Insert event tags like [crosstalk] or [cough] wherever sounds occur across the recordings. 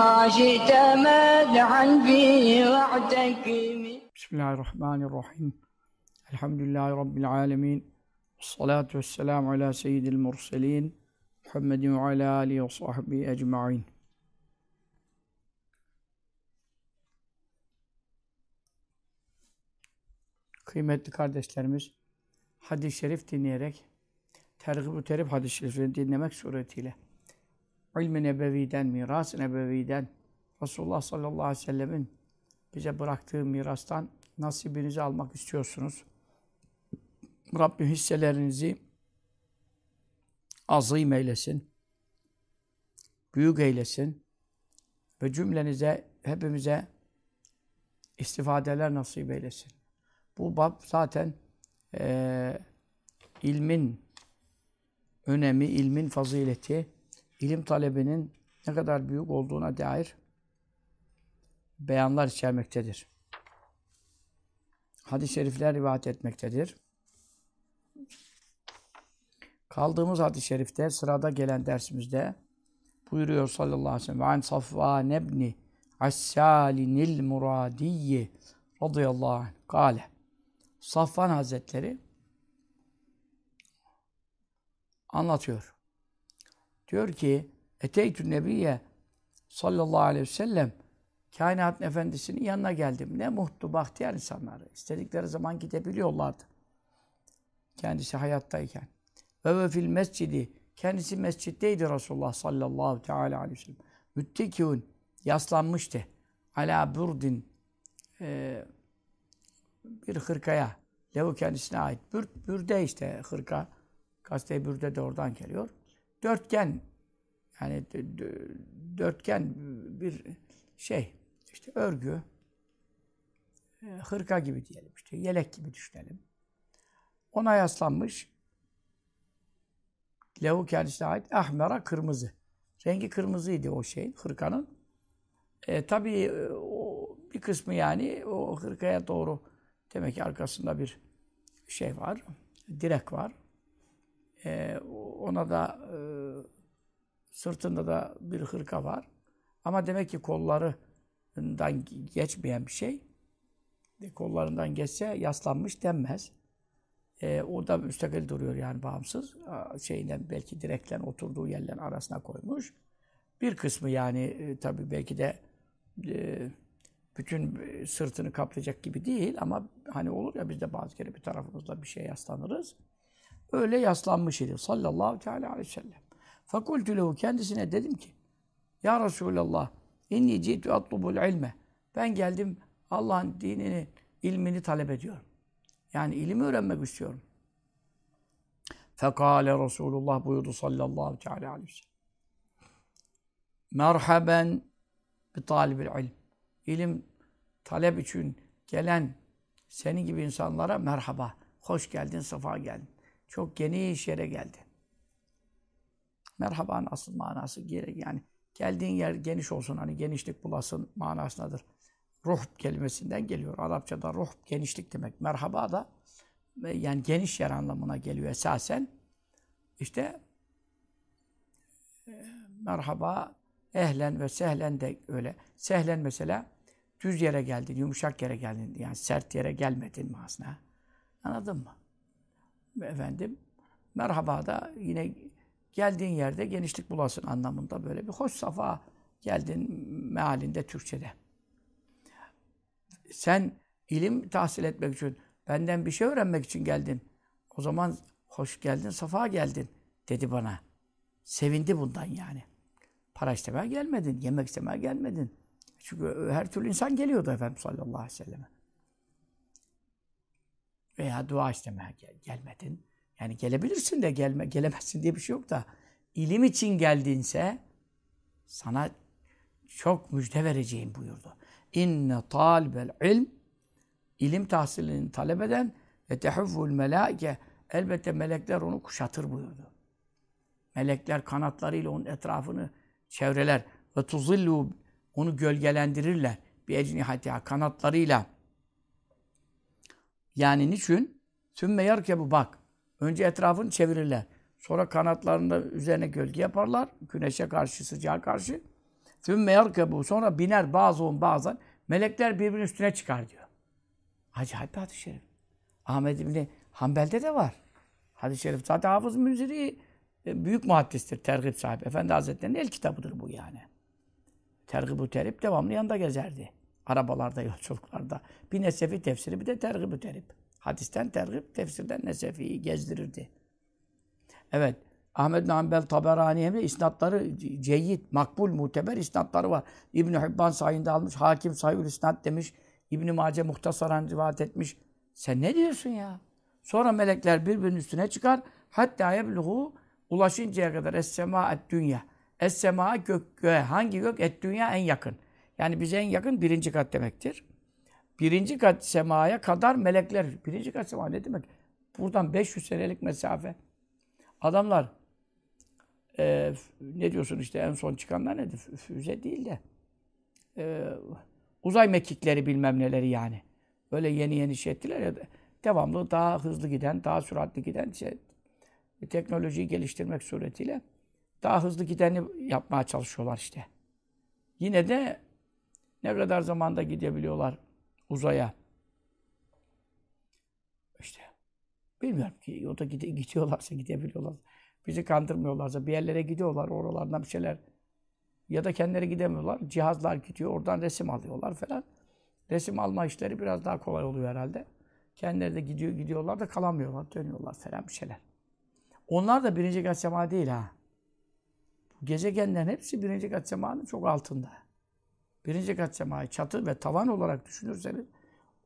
بما شئت مدحا فيه واعتكم Bismillahirrahmanirrahim. Elhamdülillahi Rabbil alemin. Salatu vesselamu ala seyyidil murselin. Muhammedin ve ala alihi ve sahbihi ecma'in. Kıymetli kardeşlerimiz, hadis-i şerif dinleyerek, tergib-ü terip hadis-i şeriflerini dinlemek suretiyle, ilmi nebeviden, miras-ı nebeviden, Resulullah sallallahu aleyhi ve sellemin bize bıraktığı mirastan nasibinizi almak istiyorsunuz. Rabbim hisselerinizi azim eylesin, büyük eylesin ve cümlenize, hepimize istifadeler nasip eylesin. Bu bab zaten e, ilmin önemi, ilmin fazileti, ilim talebinin ne kadar büyük olduğuna dair beyanlar içermektedir. Hadis-i şerifler rivayet etmektedir. Kaldığımız hadis-i şerifte sırada gelen dersimizde buyuruyor sallallahu aleyhi ve sellem an Safvan ibn Assalinil Muradiyye radıyallahu anh kâle Safvan Hazretleri anlatıyor. Diyor ki Eteytü Nebiye sallallahu aleyhi ve sellem kainatın efendisinin yanına geldim. Ne mutlu, bahtiyar insanlar. İstedikleri zaman gidebiliyorlardı. Kendisi hayattayken. Ve ve fil mescidi. Kendisi mescitteydi Resulullah sallallahu teala aleyhi ve sellem. Müttekûn. Yaslanmıştı. Ala burdin. E, bir hırkaya. Levu kendisine ait. Bür, bürde işte hırka. Gazete bürde de oradan geliyor. Dörtgen. Yani dörtgen bir şey işte örgü, e, hırka gibi diyelim işte, yelek gibi düşünelim. Ona yaslanmış, lehu kendisine ait ahmera kırmızı. Rengi kırmızıydı o şeyin, hırkanın. E, tabii e, o bir kısmı yani o hırkaya doğru demek ki arkasında bir şey var, direk var. E, ona da e, sırtında da bir hırka var. Ama demek ki kolları kollarından geçmeyen bir şey. Kollarından geçse yaslanmış denmez. E, o da müstakil duruyor yani bağımsız. Şeyinden belki direkten oturduğu yerlerin arasına koymuş. Bir kısmı yani e, tabii belki de e, bütün sırtını kaplayacak gibi değil ama hani olur ya biz de bazı kere bir tarafımızda bir şey yaslanırız. Öyle yaslanmış idi sallallahu teala aleyhi ve sellem. Fakultü lehu kendisine dedim ki Ya Resulallah İnni citu atlubul ilme. Ben geldim Allah'ın dinini, ilmini talep ediyorum. Yani ilimi öğrenmek istiyorum. Fekale Resulullah buyurdu sallallahu aleyhi ve sellem. Merhaben bi talibil ilm. İlim talep için gelen senin gibi insanlara merhaba. Hoş geldin, safa geldin. Çok geniş yere geldin. Merhabanın asıl manası yani Geldiğin yer geniş olsun, hani genişlik bulasın manasındadır. Ruh kelimesinden geliyor. Arapçada ruh genişlik demek. Merhaba da e, yani geniş yer anlamına geliyor esasen. İşte e, merhaba ehlen ve sehlen de öyle. Sehlen mesela düz yere geldin, yumuşak yere geldin. Yani sert yere gelmedin manasına. Anladın mı? Efendim merhaba da yine geldiğin yerde genişlik bulasın anlamında böyle bir hoş safa geldin mealinde Türkçe'de. Sen ilim tahsil etmek için, benden bir şey öğrenmek için geldin. O zaman hoş geldin, safa geldin dedi bana. Sevindi bundan yani. Para istemeye gelmedin, yemek istemeye gelmedin. Çünkü her türlü insan geliyordu Efendimiz sallallahu aleyhi ve selleme. Veya dua istemeye gel gelmedin. Yani gelebilirsin de gelme, gelemezsin diye bir şey yok da ilim için geldinse Sana çok müjde vereceğim buyurdu. İnne talibel ilm ilim tahsilini talep eden ve tehuvvul melaike elbette melekler onu kuşatır buyurdu. Melekler kanatlarıyla onun etrafını çevreler ve tuzillu onu gölgelendirirler. Bir ecnihatiha kanatlarıyla. Yani niçin? Sümme yarkebu bak. Önce etrafını çevirirler. Sonra kanatlarında üzerine gölge yaparlar. Güneşe karşı, sıcağa karşı. Sümme yarkebu. Sonra biner bazı bazen. Melekler birbirinin üstüne çıkar diyor. Acayip bir hadis-i şerif. Ahmet İbni Hanbel'de de var. Hadis-i şerif. Zaten Hafız Münziri e, büyük muhaddistir, tergib sahibi. Efendi Hazretleri'nin el kitabıdır bu yani. Tergib-ü terip devamlı yanında gezerdi. Arabalarda, yolculuklarda. Bir nesefi tefsiri, bir de tergib-ü terip. Hadisten tergib, tefsirden nesefiyi gezdirirdi. Evet. Ahmet bin Hanbel Taberani'ye de isnatları ceyyid, makbul, muteber isnatları var. İbn-i Hibban sayında almış, hakim sayül isnat demiş. İbn-i Mace muhtasaran rivayet etmiş. Sen ne diyorsun ya? Sonra melekler birbirinin üstüne çıkar. Hatta yebluğu ulaşıncaya kadar es-sema et-dünya. Es-sema gök, göğe. Hangi gök? Et-dünya en yakın. Yani bize en yakın birinci kat demektir. Birinci kat semaya kadar melekler. Birinci kat sema ne demek? Buradan 500 senelik mesafe. Adamlar e, ne diyorsun işte en son çıkanlar nedir? Füze değil de e, uzay mekikleri bilmem neleri yani. Böyle yeni yeni şey ettiler ya devamlı daha hızlı giden, daha süratli giden şey, teknolojiyi geliştirmek suretiyle daha hızlı gideni yapmaya çalışıyorlar işte. Yine de ne kadar zamanda gidebiliyorlar uzaya. İşte bilmiyorum ki o da gide, gidiyorlarsa gidebiliyorlar. Bizi kandırmıyorlarsa bir yerlere gidiyorlar oralardan bir şeyler ya da kendileri gidemiyorlar. Cihazlar gidiyor oradan resim alıyorlar falan. Resim alma işleri biraz daha kolay oluyor herhalde. Kendileri de gidiyor gidiyorlar da kalamıyorlar, dönüyorlar falan bir şeyler. Onlar da birinci kat değil ha. Gezegenlerin hepsi birinci kat çok altında. Birinci kat semayı çatı ve tavan olarak düşünürseniz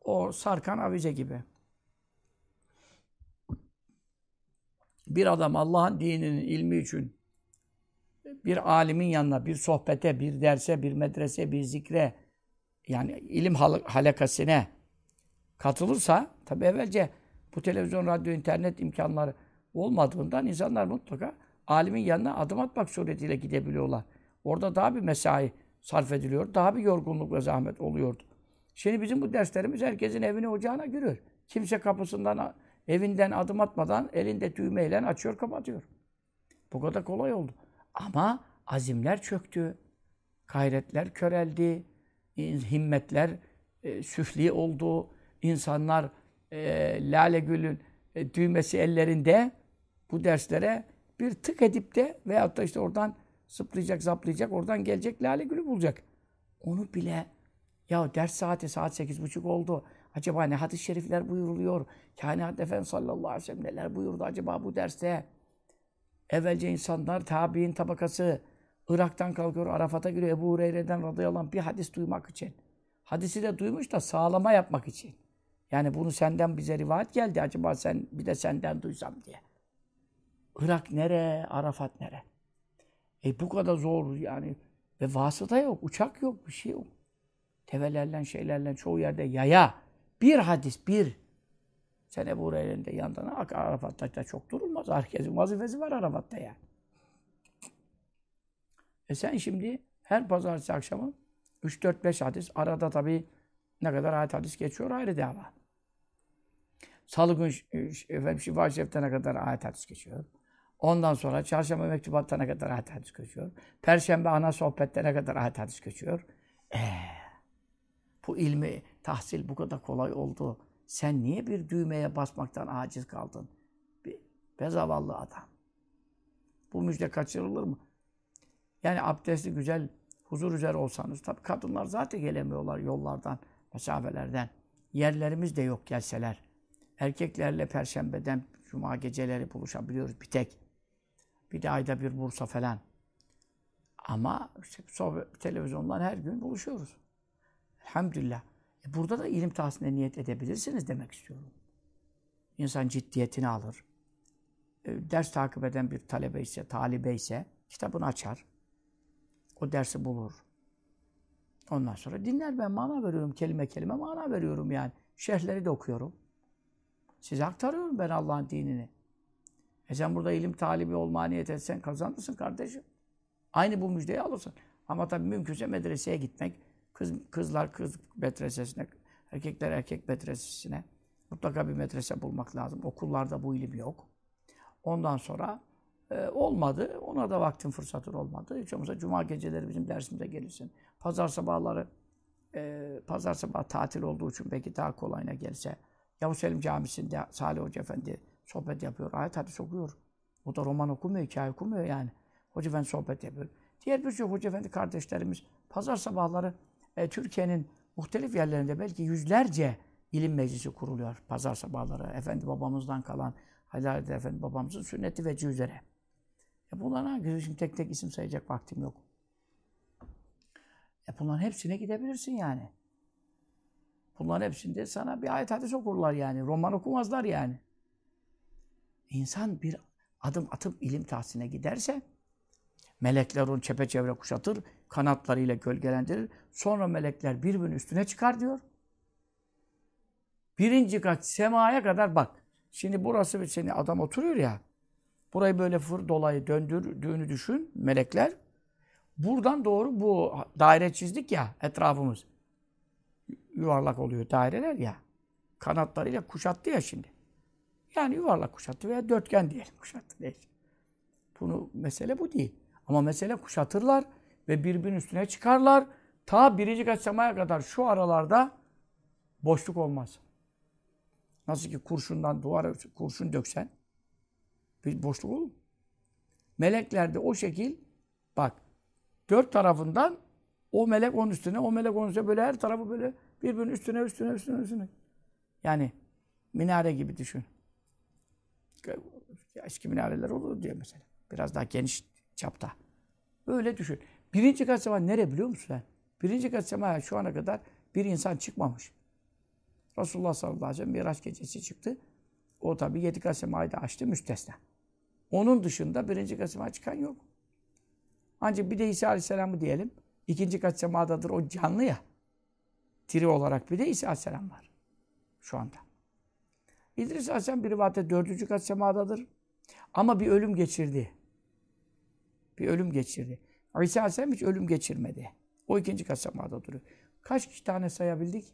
o sarkan avize gibi. Bir adam Allah'ın dininin ilmi için bir alimin yanına, bir sohbete, bir derse, bir medrese, bir zikre yani ilim halakasine katılırsa tabi evvelce bu televizyon, radyo, internet imkanları olmadığından insanlar mutlaka alimin yanına adım atmak suretiyle gidebiliyorlar. Orada daha bir mesai sarf ediliyor. Daha bir yorgunluk ve zahmet oluyordu. Şimdi bizim bu derslerimiz herkesin evine ocağına giriyor. Kimse kapısından, evinden adım atmadan elinde düğmeyle açıyor, kapatıyor. Bu kadar kolay oldu. Ama azimler çöktü. Gayretler köreldi. Himmetler e, süfli oldu. İnsanlar e, Lale Gül'ün e, düğmesi ellerinde bu derslere bir tık edip de veyahut da işte oradan zıplayacak, zaplayacak, oradan gelecek Lale Gül'ü bulacak. Onu bile ya ders saati saat sekiz buçuk oldu. Acaba ne hadis-i şerifler buyuruluyor? Kainat Efendimiz sallallahu aleyhi ve sellem neler buyurdu acaba bu derste? Evvelce insanlar, tabi'in tabakası, Irak'tan kalkıyor, Arafat'a giriyor. Ebu Hureyre'den radıyallahu anh bir hadis duymak için. Hadisi de duymuş da sağlama yapmak için. Yani bunu senden bize rivayet geldi. Acaba sen bir de senden duysam diye. Irak nere, Arafat nere? E bu kadar zor yani. Ve vasıta yok, uçak yok, bir şey yok. Tevelerle, şeylerle çoğu yerde yaya. Bir hadis, bir. Sen Ebu Hureyre'nin de yandan Arafat'ta çok durulmaz. Herkesin vazifesi var Arafat'ta yani. E sen şimdi her pazartesi akşamı 3-4-5 hadis, arada tabii ne kadar ayet hadis geçiyor ayrı dava. Salı gün efendim Şifa Şerif'te kadar ayet hadis geçiyor. Ondan sonra çarşamba mektubatta ne kadar ayet hadis geçiyor. Perşembe ana sohbette ne kadar ayet hadis geçiyor. Ee, bu ilmi tahsil bu kadar kolay oldu. Sen niye bir düğmeye basmaktan aciz kaldın? Bir bezavallı adam. Bu müjde kaçırılır mı? Yani abdestli, güzel, huzur üzere olsanız, tabii kadınlar zaten gelemiyorlar yollardan, mesafelerden. Yerlerimiz de yok gelseler. Erkeklerle perşembeden cuma geceleri buluşabiliyoruz bir tek. Bir de ayda bir Bursa falan. Ama işte sohbet, televizyondan her gün buluşuyoruz. Elhamdülillah. E burada da ilim tahsiline niyet edebilirsiniz demek istiyorum. İnsan ciddiyetini alır. E, ders takip eden bir talebe ise, talibe ise kitabını açar. o dersi bulur. Ondan sonra dinler ben mana veriyorum. Kelime kelime mana veriyorum yani. Şerhleri de okuyorum. Size aktarıyorum ben Allah'ın dinini. E sen burada ilim talibi olmaya niyet etsen kazanırsın kardeşim. Aynı bu müjdeyi alırsın. Ama tabii mümkünse medreseye gitmek, kız, kızlar kız medresesine, erkekler erkek medresesine mutlaka bir medrese bulmak lazım. Okullarda bu ilim yok. Ondan sonra e, olmadı. Ona da vaktin fırsatın olmadı. Hiç olmazsa cuma geceleri bizim dersimize gelirsin. Pazar sabahları e, pazar sabahı tatil olduğu için belki daha kolayına gelse. Yavuz Selim Camisi'nde Salih Hoca Efendi sohbet yapıyor. Ayet hadis okuyor. O da roman okumuyor, hikaye okumuyor yani. Hoca Efendi sohbet yapıyor. Diğer birçok Hoca Efendi kardeşlerimiz pazar sabahları e, Türkiye'nin muhtelif yerlerinde belki yüzlerce ilim meclisi kuruluyor pazar sabahları. Efendi babamızdan kalan Halil Efendi babamızın sünneti ve üzere. E bunların hangisi? Şimdi tek tek isim sayacak vaktim yok. E bunların hepsine gidebilirsin yani. Bunların hepsinde sana bir ayet hadis okurlar yani. Roman okumazlar yani. İnsan bir adım atıp ilim tahsiline giderse melekler onu çepeçevre kuşatır, kanatlarıyla gölgelendirir. Sonra melekler birbirinin üstüne çıkar diyor. Birinci kat semaya kadar bak. Şimdi burası bir seni adam oturuyor ya. Burayı böyle fır dolayı döndürdüğünü düşün melekler. Buradan doğru bu daire çizdik ya etrafımız. Yuvarlak oluyor daireler ya. Kanatlarıyla kuşattı ya şimdi. Yani yuvarlak kuşattı veya dörtgen diyelim kuşattı. Değil. Bunu mesele bu değil. Ama mesele kuşatırlar ve birbirinin üstüne çıkarlar. Ta birinci kat semaya kadar şu aralarda boşluk olmaz. Nasıl ki kurşundan duvara kurşun döksen bir boşluk olur mu? Melekler de o şekil bak dört tarafından o melek onun üstüne, o melek onun üstüne böyle her tarafı böyle birbirinin üstüne, üstüne, üstüne, üstüne. Yani minare gibi düşün. Eski minareler olur diyor mesela. Biraz daha geniş çapta. Böyle düşün. Birinci kat sema nere biliyor musun sen? Birinci kat semaya şu ana kadar bir insan çıkmamış. Resulullah sallallahu aleyhi ve sellem Miraç gecesi çıktı. O tabi yedi kat semayı da açtı müstesna. Onun dışında birinci kat semaya çıkan yok. Ancak bir de İsa aleyhisselamı diyelim. İkinci kat semadadır o canlı ya. Diri olarak bir de İsa aleyhisselam var. Şu anda. İdris aleyhisselam bir rivayette dördüncü kat semadadır. Ama bir ölüm geçirdi. Bir ölüm geçirdi. İsa aleyhisselam hiç ölüm geçirmedi. O ikinci kat semada duruyor. Kaç tane sayabildik?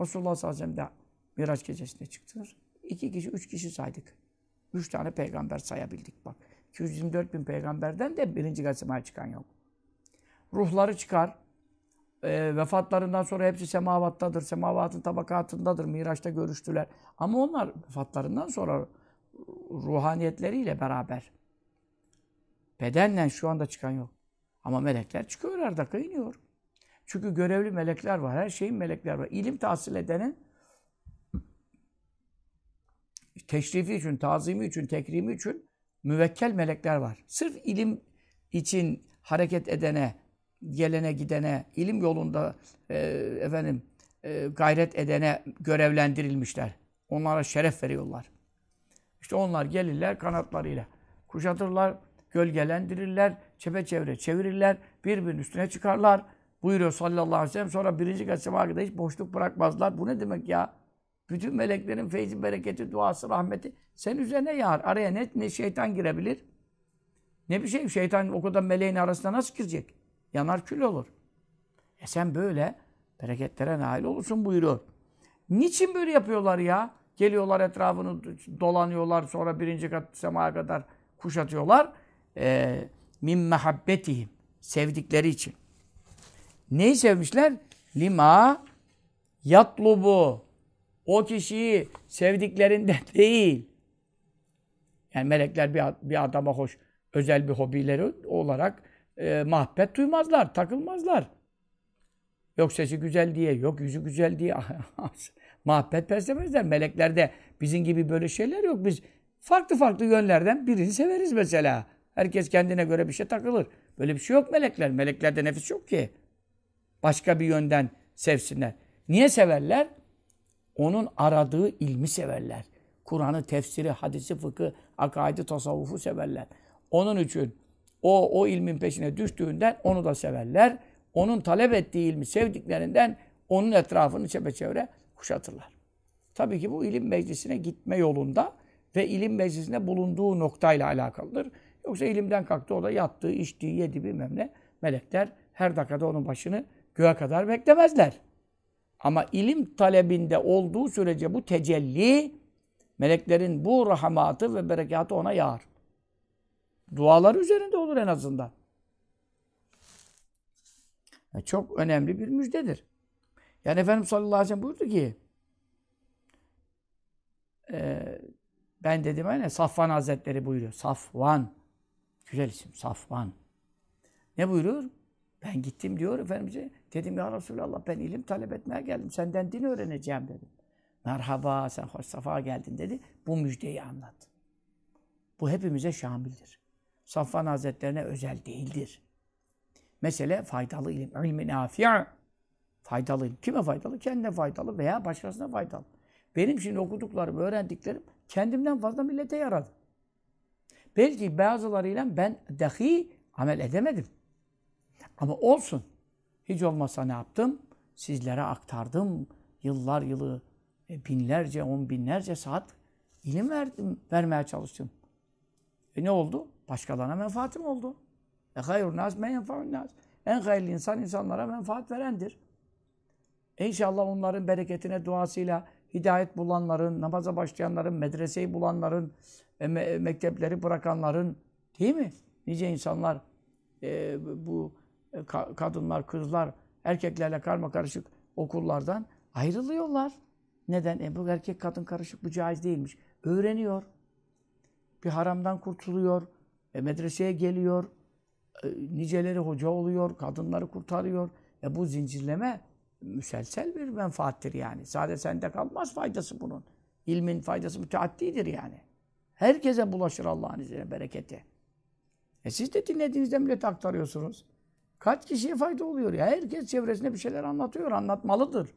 Resulullah sallallahu aleyhi ve sellem de Miraç gecesinde çıktınız. İki kişi, üç kişi saydık. Üç tane peygamber sayabildik bak. 224 bin peygamberden de birinci kat semaya çıkan yok. Ruhları çıkar. E, vefatlarından sonra hepsi semavattadır. Semavatın tabakatındadır. Miraç'ta görüştüler. Ama onlar vefatlarından sonra ruhaniyetleriyle beraber bedenle şu anda çıkan yok. Ama melekler çıkıyor her dakika iniyor. Çünkü görevli melekler var. Her şeyin melekler var. İlim tahsil edenin teşrifi için, tazimi için, tekrimi için müvekkel melekler var. Sırf ilim için hareket edene, gelene gidene, ilim yolunda e, efendim e, gayret edene görevlendirilmişler. Onlara şeref veriyorlar. İşte onlar gelirler kanatlarıyla. Kuşatırlar, gölgelendirirler, çepeçevre çevirirler, birbirinin üstüne çıkarlar. Buyuruyor sallallahu aleyhi ve sellem. Sonra birinci kat semada hiç boşluk bırakmazlar. Bu ne demek ya? Bütün meleklerin feyzi, bereketi, duası, rahmeti sen üzerine yağar. Araya ne, ne şeytan girebilir? Ne bir şey. Şeytan o kadar meleğin arasında nasıl girecek? Yanar kül olur. E sen böyle bereketlere nail olursun buyuruyor. Niçin böyle yapıyorlar ya? Geliyorlar etrafını dolanıyorlar sonra birinci kat semaya kadar kuşatıyorlar. Ee, min mehabbetihim. Sevdikleri için. Neyi sevmişler? Lima yatlubu. O kişiyi sevdiklerinden [laughs] değil. Yani melekler bir, bir adama hoş, özel bir hobileri olarak e, mahbet duymazlar, takılmazlar. Yok sesi güzel diye, yok yüzü güzel diye [laughs] mahbet beslemezler. Meleklerde bizim gibi böyle şeyler yok. Biz farklı farklı yönlerden birini severiz mesela. Herkes kendine göre bir şey takılır. Böyle bir şey yok melekler. Meleklerde nefis yok ki. Başka bir yönden sevsinler. Niye severler? Onun aradığı ilmi severler. Kur'an'ı, tefsiri, hadisi, fıkı, akaidi, tasavvufu severler. Onun için O, o ilmin peşine düştüğünden onu da severler. Onun talep ettiği ilmi sevdiklerinden onun etrafını çepeçevre kuşatırlar. Tabii ki bu ilim meclisine gitme yolunda ve ilim meclisinde bulunduğu noktayla alakalıdır. Yoksa ilimden kalktı o da yattığı, içtiği, yedi bilmem ne. Melekler her dakikada onun başını göğe kadar beklemezler. Ama ilim talebinde olduğu sürece bu tecelli, meleklerin bu rahmatı ve berekatı ona yağar. Duaları üzerinde olur en azından. E çok önemli bir müjdedir. Yani Efendimiz sallallahu aleyhi ve sellem buyurdu ki e, ben dedim hani Safvan Hazretleri buyuruyor. Safvan. Güzel isim. Safvan. Ne buyuruyor? Ben gittim diyor Efendimiz'e. Dedim ya Resulallah ben ilim talep etmeye geldim. Senden din öğreneceğim dedim. Merhaba sen hoş safa geldin dedi. Bu müjdeyi anlat. Bu hepimize şamildir. Safvan Hazretlerine özel değildir. Mesele faydalı ilim. İlmi nafi' faydalı ilim. Kime faydalı? Kendine faydalı veya başkasına faydalı. Benim şimdi okuduklarım, öğrendiklerim kendimden fazla millete yaradı. Belki bazılarıyla ben dahi amel edemedim. Ama olsun. Hiç olmazsa ne yaptım? Sizlere aktardım. Yıllar yılı, e, binlerce, on binlerce saat ilim verdim, vermeye çalıştım. E ne oldu? Başkalarına menfaatim oldu. E hayrun nas men yenfa'un nas. En hayırlı insan insanlara menfaat verendir. E inşallah onların bereketine duasıyla hidayet bulanların, namaza başlayanların, medreseyi bulanların, e, me mektepleri bırakanların değil mi? Nice insanlar e, bu e, ka kadınlar, kızlar, erkeklerle karma karışık okullardan ayrılıyorlar. Neden? E bu erkek kadın karışık bu caiz değilmiş. Öğreniyor. Bir haramdan kurtuluyor. E, medreseye geliyor. E, niceleri hoca oluyor. Kadınları kurtarıyor. E bu zincirleme müselsel bir menfaattir yani. Sadece sende kalmaz faydası bunun. İlmin faydası müteaddidir yani. Herkese bulaşır Allah'ın izniyle bereketi. E siz de dinlediğinizde millete aktarıyorsunuz. Kaç kişiye fayda oluyor ya? Herkes çevresinde bir şeyler anlatıyor, anlatmalıdır.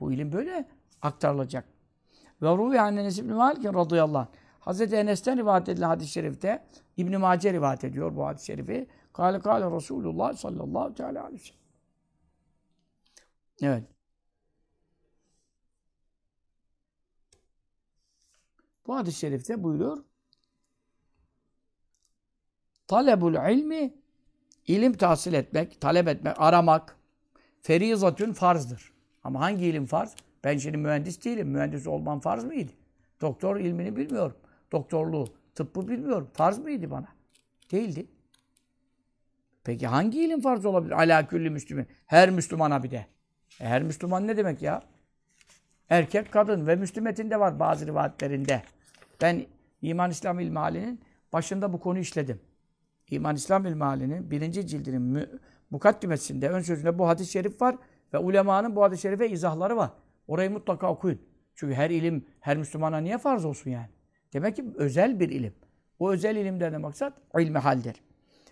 Bu ilim böyle aktarılacak. Ve ruhi Enes İbn Malik radıyallahu anh. Hazreti Enes'ten rivayet edilen hadis-i şerifte İbn Mace rivayet ediyor bu hadis-i şerifi. Kale kale Resulullah sallallahu teala aleyhi ve sellem. Evet. Bu hadis-i şerifte buyuruyor. Talebul ilmi ilim tahsil etmek, talep etmek, aramak ferizatün farzdır. Ama hangi ilim farz? Ben şimdi mühendis değilim. Mühendis olmam farz mıydı? Doktor ilmini bilmiyorum. Doktorluğu, tıbbı bilmiyorum. Farz mıydı bana? Değildi. Peki hangi ilim farz olabilir? Ala külli müslümin. Her Müslümana bir de. E her Müslüman ne demek ya? Erkek, kadın ve Müslümetinde var bazı rivayetlerinde. Ben İman İslam İlmihali'nin başında bu konu işledim. İman İslam İlmihali'nin birinci cildinin mü, mukaddimesinde, ön sözünde bu hadis-i şerif var ve ulemanın bu hadis-i şerife izahları var. Orayı mutlaka okuyun. Çünkü her ilim her Müslümana niye farz olsun yani? Demek ki özel bir ilim. O özel ilimden maksat ilmi haldir.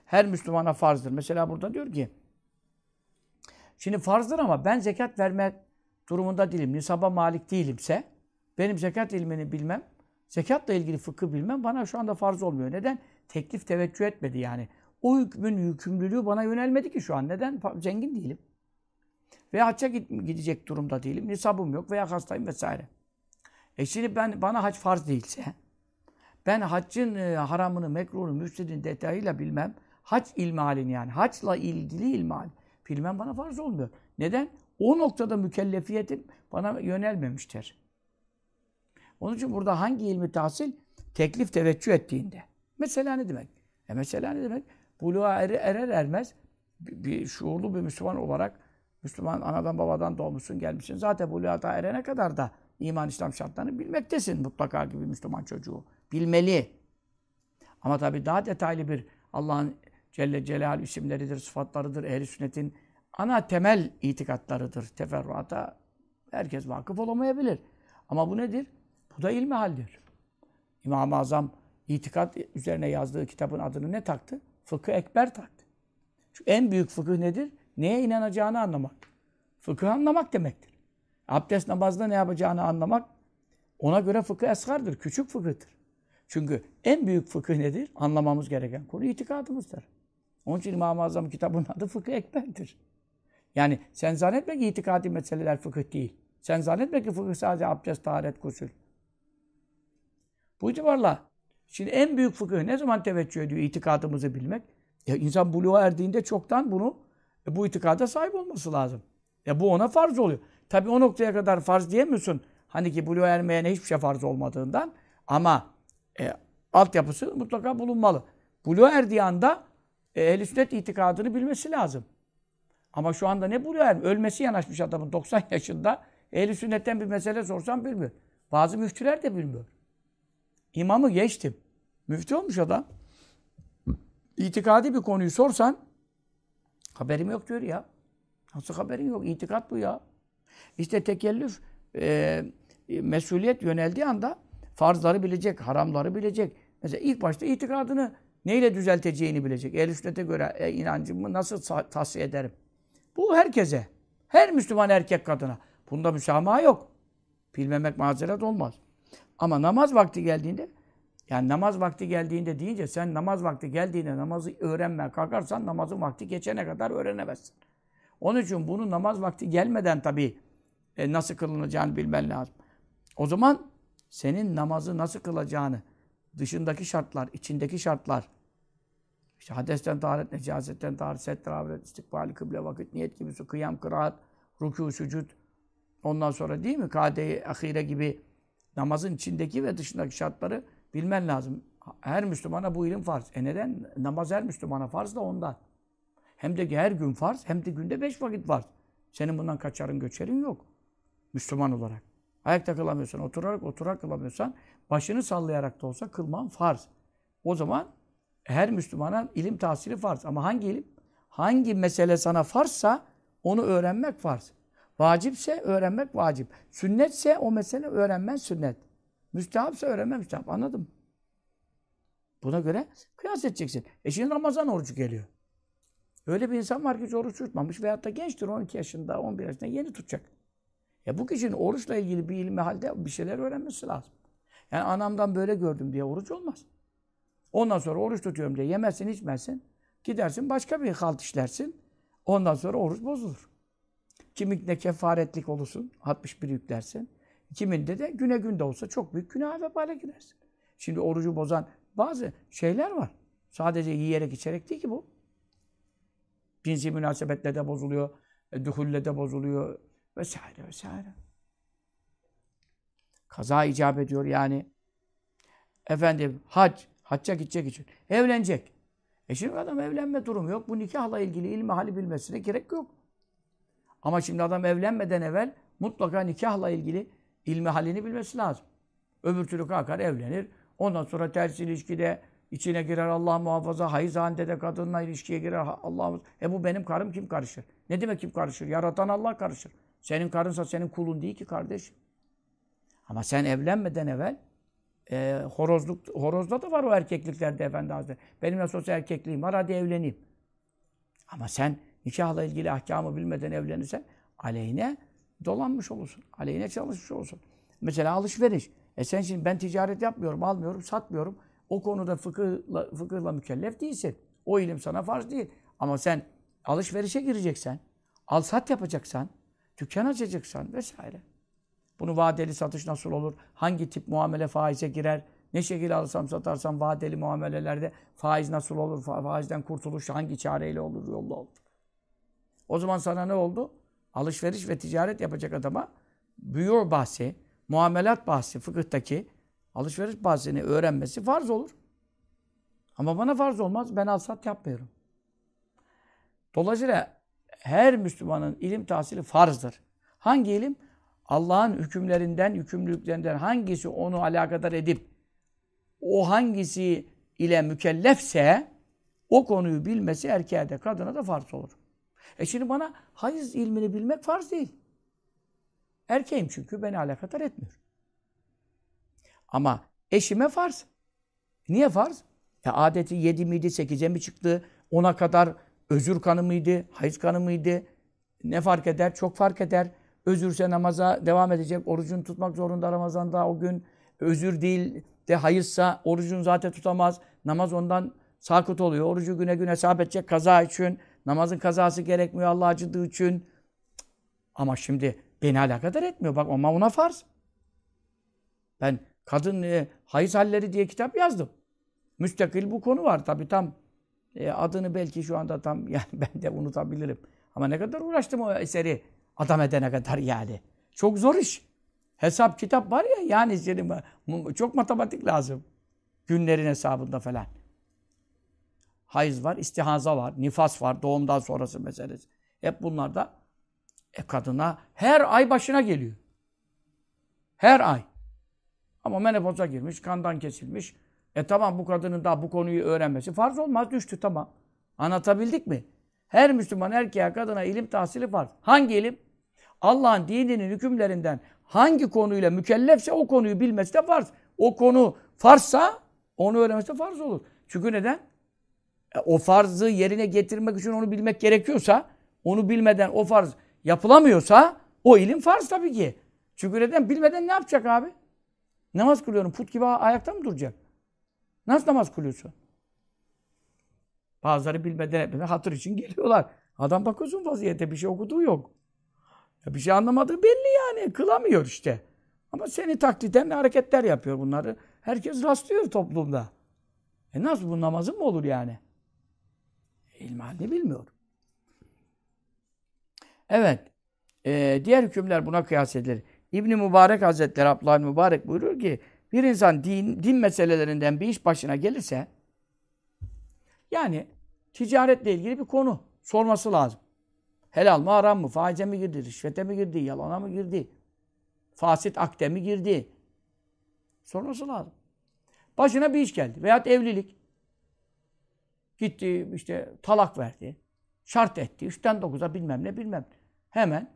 Her Müslümana farzdır. Mesela burada diyor ki Şimdi farzdır ama ben zekat verme durumunda değilim. Nisaba malik değilimse benim zekat ilmini bilmem, zekatla ilgili fıkı bilmem bana şu anda farz olmuyor. Neden? Teklif teveccüh etmedi yani. O hükmün yükümlülüğü bana yönelmedi ki şu an. Neden? Zengin değilim. Veya hacca gidecek durumda değilim. Nisabım yok veya hastayım vesaire. E şimdi ben bana hac farz değilse, ben haccın e, haramını, mekruhunu, müfsidin detayıyla bilmem, hac ilmihalini yani, haçla ilgili ilmihal bilmem bana farz olmuyor. Neden? O noktada mükellefiyetim bana yönelmemiştir. Onun için burada hangi ilmi tahsil? Teklif teveccüh ettiğinde. Mesela ne demek? E mesela ne demek? Buluğa erer, erer ermez bir, bir şuurlu bir Müslüman olarak Müslüman anadan babadan doğmuşsun gelmişsin. Zaten buluğa da erene kadar da iman İslam şartlarını bilmektesin mutlaka gibi Müslüman çocuğu. Bilmeli. Ama tabii daha detaylı bir Allah'ın Celle Celal isimleridir, sıfatlarıdır, ehl sünnetin ana temel itikatlarıdır. Teferruata herkes vakıf olamayabilir. Ama bu nedir? Bu da ilmi haldir. İmam-ı Azam itikat üzerine yazdığı kitabın adını ne taktı? Fıkıh Ekber taktı. Çünkü en büyük fıkıh nedir? Neye inanacağını anlamak. Fıkıh anlamak demektir. Abdest namazda ne yapacağını anlamak ona göre fıkıh esgardır, küçük fıkıhtır. Çünkü en büyük fıkıh nedir? Anlamamız gereken konu itikadımızdır. Onun için İmam-ı Azam kitabının adı Fıkıh Ekber'dir. Yani sen zannetme ki itikadi meseleler fıkıh değil. Sen zannetme ki fıkıh sadece abdest, taharet, gusül. Bu itibarla şimdi en büyük fıkıh ne zaman teveccüh ediyor itikadımızı bilmek? Ya insan buluğa erdiğinde çoktan bunu e, bu itikada sahip olması lazım. Ya bu ona farz oluyor. Tabi o noktaya kadar farz diyemiyorsun. Hani ki buluğa ermeyene hiçbir şey farz olmadığından. Ama e, altyapısı mutlaka bulunmalı. Buluğa erdiği anda e, ehl sünnet itikadını bilmesi lazım. Ama şu anda ne buluğa ermiyor? Ölmesi yanaşmış adamın 90 yaşında. ehl sünnetten bir mesele sorsam bilmiyor. Bazı müftüler de bilmiyor. İmamı geçtim. Müftü olmuş adam. İtikadi bir konuyu sorsan haberim yok diyor ya. Nasıl haberin yok? İtikat bu ya. İşte tekellüf e, mesuliyet yöneldiği anda farzları bilecek, haramları bilecek. Mesela ilk başta itikadını neyle düzelteceğini bilecek. Ehl-i göre e, inancımı nasıl tahsiye ederim? Bu herkese. Her Müslüman erkek kadına. Bunda müsamaha yok. Bilmemek mazeret olmaz. Ama namaz vakti geldiğinde yani namaz vakti geldiğinde deyince sen namaz vakti geldiğinde namazı öğrenmeye kalkarsan namazın vakti geçene kadar öğrenemezsin. Onun için bunu namaz vakti gelmeden tabii e, nasıl kılınacağını bilmen lazım. O zaman senin namazı nasıl kılacağını, dışındaki şartlar, içindeki şartlar, işte hadesten taharet, necasetten taharet, setr, avret, istikbali, kıble, vakit, niyet gibi su, kıyam, kıraat, rükû, sücud, ondan sonra değil mi? Kade-i ahire gibi namazın içindeki ve dışındaki şartları bilmen lazım. Her Müslümana bu ilim farz. E neden? Namaz her Müslümana farz da ondan. Hem de her gün farz, hem de günde beş vakit farz. Senin bundan kaçarın göçerin yok. Müslüman olarak. Ayakta kılamıyorsan, oturarak oturarak kılamıyorsan, başını sallayarak da olsa kılman farz. O zaman her Müslümana ilim tahsili farz. Ama hangi ilim? Hangi mesele sana farzsa onu öğrenmek farz. Vacipse öğrenmek vacip. Sünnetse o mesele öğrenmen sünnet. Müstehapse öğrenmen müstehap. Anladın mı? Buna göre kıyas edeceksin. E şimdi Ramazan orucu geliyor. Öyle bir insan var ki hiç oruç tutmamış veyahut da gençtir 12 yaşında, 11 yaşında yeni tutacak. Ya bu kişinin oruçla ilgili bir ilmi halde bir şeyler öğrenmesi lazım. Yani anamdan böyle gördüm diye oruç olmaz. Ondan sonra oruç tutuyorum diye yemezsin, içmezsin. Gidersin başka bir halt işlersin. Ondan sonra oruç bozulur. Kiminde kefaretlik olursun, 61 yüklersin. Kiminde de güne günde olsa çok büyük günah vebale girersin. Şimdi orucu bozan bazı şeyler var. Sadece yiyerek içerek değil ki bu. Cinsi münasebetle de bozuluyor, e, dühulle de bozuluyor vesaire vesaire. Kaza icap ediyor yani. Efendim hac, hacca gidecek için. Evlenecek. E şimdi adam evlenme durumu yok. Bu nikahla ilgili ilmi hali bilmesine gerek yok. Ama şimdi adam evlenmeden evvel mutlaka nikahla ilgili ilmi halini bilmesi lazım. Öbür türlü kalkar evlenir. Ondan sonra ters ilişkide içine girer Allah muhafaza. Hayız de kadınla ilişkiye girer Allah E bu benim karım kim karışır? Ne demek kim karışır? Yaratan Allah karışır. Senin karınsa senin kulun değil ki kardeşim. Ama sen evlenmeden evvel e, horozluk, horozda da var o erkekliklerde Efendi Hazretleri. Benim nasıl olsa erkekliğim var hadi evleneyim. Ama sen nikahla ilgili ahkamı bilmeden evlenirsen aleyhine dolanmış olursun. Aleyhine çalışmış olursun. Mesela alışveriş. E sen şimdi ben ticaret yapmıyorum, almıyorum, satmıyorum. O konuda fıkıhla, fıkıhla mükellef değilsin. O ilim sana farz değil. Ama sen alışverişe gireceksen, al sat yapacaksan, dükkan açacaksan vesaire. Bunu vadeli satış nasıl olur? Hangi tip muamele faize girer? Ne şekilde alırsam satarsam vadeli muamelelerde faiz nasıl olur? Faizden kurtuluş hangi çareyle olur? Yolla olur. O zaman sana ne oldu? Alışveriş ve ticaret yapacak adama büyür bahsi, muamelat bahsi fıkıhtaki alışveriş bahsini öğrenmesi farz olur. Ama bana farz olmaz. Ben alsat yapmıyorum. Dolayısıyla her Müslümanın ilim tahsili farzdır. Hangi ilim? Allah'ın hükümlerinden, yükümlülüklerinden hangisi onu alakadar edip o hangisi ile mükellefse o konuyu bilmesi erkeğe de kadına da farz olur. E şimdi bana hayız ilmini bilmek farz değil. Erkeğim çünkü beni alakadar etmiyor. Ama eşime farz. Niye farz? Ya adeti yedi miydi, sekize mi çıktı? Ona kadar özür kanı mıydı, hayız kanı mıydı? Ne fark eder? Çok fark eder. Özürse namaza devam edecek. Orucunu tutmak zorunda Ramazan'da o gün. Özür değil, de hayızsa orucun zaten tutamaz. Namaz ondan sakıt oluyor. Orucu güne güne hesap edecek kaza için. Namazın kazası gerekmiyor Allah acıdığı için. Ama şimdi beni alakadar etmiyor. Bak ama ona farz. Ben kadın e, hayız halleri diye kitap yazdım. Müstakil bu konu var. Tabii tam e, adını belki şu anda tam [laughs] yani ben de unutabilirim. Ama ne kadar uğraştım o eseri adam edene kadar yani. Çok zor iş. Hesap kitap var ya yani senin çok matematik lazım. Günlerin hesabında falan. Hayız var, istihaza var, nifas var, doğumdan sonrası meselesi. Hep bunlar da e, kadına her ay başına geliyor. Her ay. Ama menopoza girmiş, kandan kesilmiş. E tamam bu kadının da bu konuyu öğrenmesi farz olmaz düştü tamam. Anlatabildik mi? Her Müslüman erkeğe kadına ilim tahsili farz. Hangi ilim? Allah'ın dininin hükümlerinden hangi konuyla mükellefse o konuyu bilmesi de farz. O konu farzsa onu öğrenmesi de farz olur. Çünkü neden? E, o farzı yerine getirmek için onu bilmek gerekiyorsa, onu bilmeden o farz yapılamıyorsa o ilim farz tabii ki. Çünkü neden? Bilmeden ne yapacak abi? Namaz kılıyorum. Put gibi ayakta mı duracak? Nasıl namaz kılıyorsun? Bazıları bilmeden hatır için geliyorlar. Adam bakıyorsun vaziyete bir şey okuduğu yok. Ya bir şey anlamadığı belli yani. Kılamıyor işte. Ama seni takliden hareketler yapıyor bunları. Herkes rastlıyor toplumda. E nasıl bu namazın mı olur yani? İlm halini bilmiyor. Evet. Ee, diğer hükümler buna kıyas edilir. İbn Mübarek Hazretleri Abdullah Mübarek buyuruyor ki bir insan din, din meselelerinden bir iş başına gelirse yani ticaretle ilgili bir konu sorması lazım. Helal mı haram mı? Faize mi girdi? Rişvete mi girdi? Yalana mı girdi? Fasit akde mi girdi? Sorması lazım. Başına bir iş geldi. Veyahut evlilik. Gitti işte talak verdi. Şart etti. Üçten dokuza bilmem ne bilmem. Hemen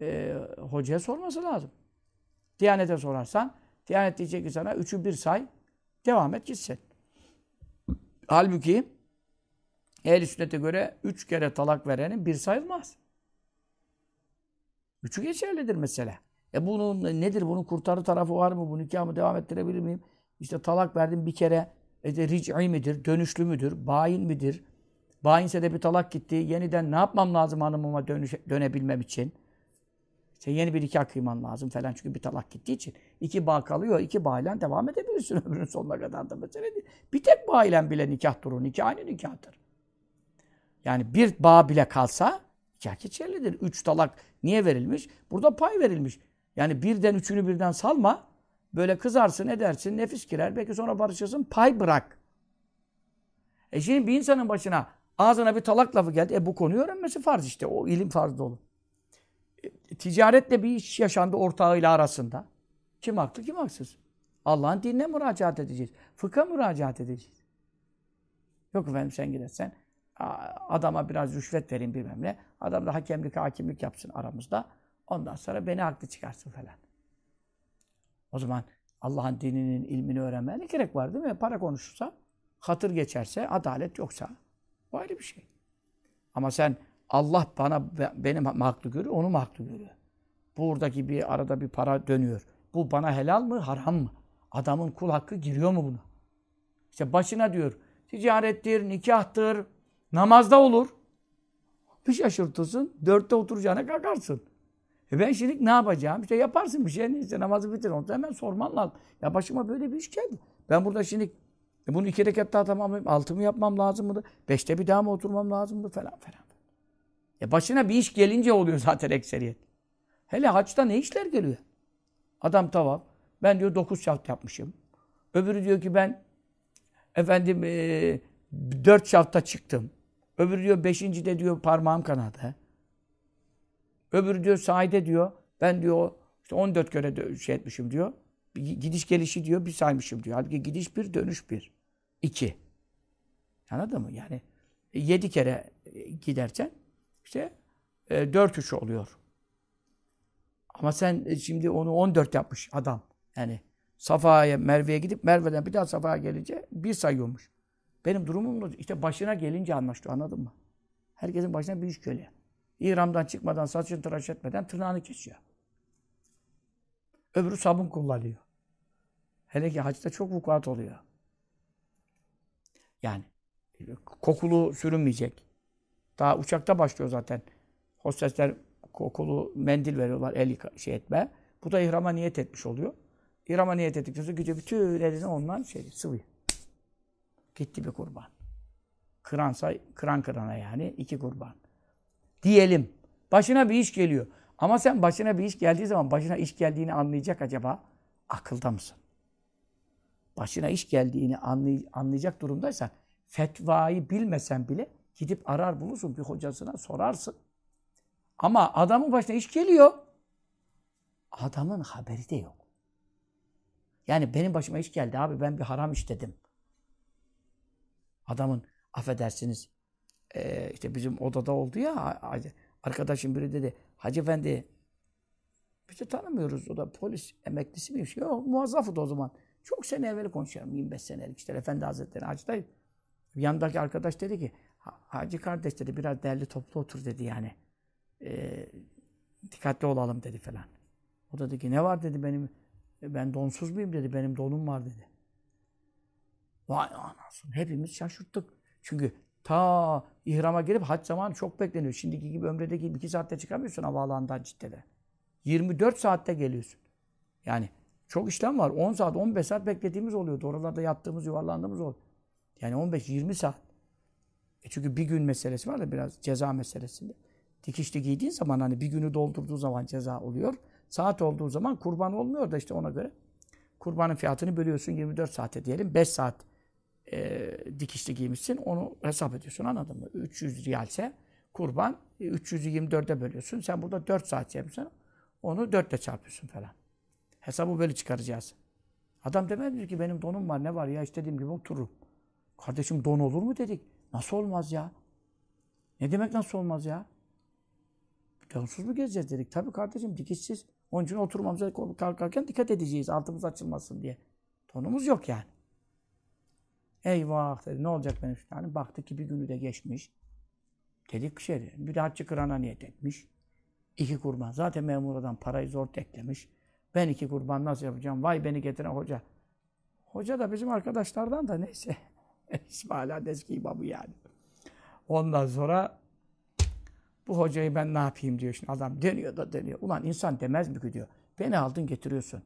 e, hocaya sorması lazım. Diyanete sorarsan Diyanet diyecek ki sana üçü bir say. Devam et gitsin. Halbuki ehl sünnete göre üç kere talak verenin bir sayılmaz. Üçü geçerlidir mesela. E bunun nedir? Bunun kurtarı tarafı var mı? Bu nikahımı devam ettirebilir miyim? İşte talak verdim bir kere. E de ric'i midir? Dönüşlü müdür? Bayin midir? Bayinse de bir talak gitti. Yeniden ne yapmam lazım hanımıma dönüş, dönebilmem için? İşte yeni bir nikah kıyman lazım falan. Çünkü bir talak gittiği için. iki bağ kalıyor. iki bağıyla devam edebilirsin [laughs] ömrün sonuna kadar da mesele değil. Bir tek bağıyla bile nikah durur. Nikah aynı nikahtır. Yani bir bağ bile kalsa nikah geçerlidir. Üç talak niye verilmiş? Burada pay verilmiş. Yani birden üçünü birden salma. Böyle kızarsın edersin, nefis girer. Belki sonra barışırsın, pay bırak. E şimdi bir insanın başına ağzına bir talak lafı geldi. E bu konuyu öğrenmesi farz işte. O ilim farz dolu. Ticaretle bir iş yaşandı ortağıyla arasında. Kim haklı, kim haksız? Allah'ın dinine müracaat edeceğiz. Fıkha müracaat edeceğiz. Yok efendim sen gidersen adama biraz rüşvet vereyim bilmem ne. Adam da hakemlik, hakimlik yapsın aramızda. Ondan sonra beni haklı çıkarsın falan. O zaman Allah'ın dininin ilmini öğrenmeye ne gerek var değil mi? Para konuşursa, hatır geçerse, adalet yoksa bu ayrı bir şey. Ama sen Allah bana benim haklı görüyor, onu mu haklı görüyor? Buradaki bir arada bir para dönüyor. Bu bana helal mı, haram mı? Adamın kul hakkı giriyor mu buna? İşte başına diyor, ticarettir, nikahtır, namazda olur. Bir şaşırtırsın, dörtte oturacağına kalkarsın. E ben şimdi ne yapacağım? İşte yaparsın bir şey. Neyse namazı bitir. Onu hemen sorman lazım. Ya başıma böyle bir iş geldi. Ben burada şimdi e bunu iki rekat daha tamamlayayım. Altı mı yapmam lazım mıydı? Beşte bir daha mı oturmam lazım mı? Falan falan. E başına bir iş gelince oluyor [laughs] zaten ekseriyet. Hele haçta ne işler geliyor? Adam tavaf. Ben diyor dokuz şaft yapmışım. Öbürü diyor ki ben efendim e, dört şafta çıktım. Öbürü diyor beşinci de diyor parmağım kanadı. Öbürü diyor sahide diyor. Ben diyor işte 14 kere şey etmişim diyor. Gidiş gelişi diyor bir saymışım diyor. Halbuki gidiş bir dönüş bir. iki. Anladın mı? Yani e, yedi kere e, gidersen işte e, dört üç oluyor. Ama sen e, şimdi onu 14 yapmış adam. Yani Safa'ya, Merve'ye gidip Merve'den bir daha Safa'ya gelince bir sayıyormuş. Benim durumum işte başına gelince anlaştı anladın mı? Herkesin başına bir iş geliyor. İhramdan çıkmadan, saçını tıraş etmeden tırnağını kesiyor. Öbürü sabun kullanıyor. Hele ki hacda çok vukuat oluyor. Yani kokulu sürünmeyecek. Daha uçakta başlıyor zaten. Hostesler kokulu mendil veriyorlar el şey etme. Bu da ihrama niyet etmiş oluyor. İhrama niyet ettikten sonra güce bütün elini ondan şey sıvı. Gitti bir kurban. Kıransa, kıran kırana yani iki kurban. Diyelim. Başına bir iş geliyor. Ama sen başına bir iş geldiği zaman başına iş geldiğini anlayacak acaba akılda mısın? Başına iş geldiğini anlay anlayacak durumdaysan fetvayı bilmesen bile gidip arar bulursun bir hocasına sorarsın. Ama adamın başına iş geliyor. Adamın haberi de yok. Yani benim başıma iş geldi abi ben bir haram işledim. Adamın affedersiniz e, işte bizim odada oldu ya arkadaşım biri dedi Hacı Efendi biz de tanımıyoruz. O da polis emeklisi miymiş? Yok muazzafı da o zaman. Çok sene evvel konuşuyorum. 25 senelik işte Efendi Hazretleri Hacı'dayım. Yanındaki arkadaş dedi ki Hacı kardeş dedi biraz değerli toplu otur dedi yani. E, dikkatli olalım dedi falan. O da dedi ki ne var dedi benim e, ben donsuz muyum dedi. Benim donum var dedi. Vay anasın. Hepimiz şaşırttık. Çünkü ta ihrama girip hac zamanı çok bekleniyor. Şimdiki gibi ömrede gibi iki saatte çıkamıyorsun havaalanından ciddede. 24 saatte geliyorsun. Yani çok işlem var. 10 saat, 15 saat beklediğimiz oluyor. Oralarda yattığımız, yuvarlandığımız oluyor. Yani 15-20 saat. E çünkü bir gün meselesi var da biraz ceza meselesinde. Dikişli giydiğin zaman hani bir günü doldurduğu zaman ceza oluyor. Saat olduğu zaman kurban olmuyor da işte ona göre. Kurbanın fiyatını bölüyorsun 24 saate diyelim. 5 saat e, dikişli giymişsin. Onu hesap ediyorsun anladın mı? 300 riyalse kurban 300'ü 24'e bölüyorsun. Sen burada 4 saat yapıyorsun. Onu 4 ile çarpıyorsun falan. Hesabı böyle çıkaracağız. Adam demedi ki benim donum var ne var ya istediğim gibi otururum. Kardeşim don olur mu dedik. Nasıl olmaz ya? Ne demek nasıl olmaz ya? Donsuz mu gezeceğiz dedik. Tabii kardeşim dikişsiz. Onun için oturmamıza kalkarken dikkat edeceğiz. Altımız açılmasın diye. Tonumuz yok yani. Eyvah dedi. Ne olacak benim şu yani? Baktık ki bir günü de geçmiş. Dedik bir şey. Haccı kırana niyet etmiş. İki kurban. Zaten memuradan parayı zor teklemiş. Ben iki kurban nasıl yapacağım? Vay beni getiren hoca. Hoca da bizim arkadaşlardan da neyse. [laughs] İsmail Adeski imamı yani. Ondan sonra bu hocayı ben ne yapayım diyor şimdi. Adam dönüyor da dönüyor. Ulan insan demez mi ki diyor. Beni aldın getiriyorsun.